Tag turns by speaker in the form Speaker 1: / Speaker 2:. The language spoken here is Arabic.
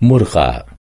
Speaker 1: مرغى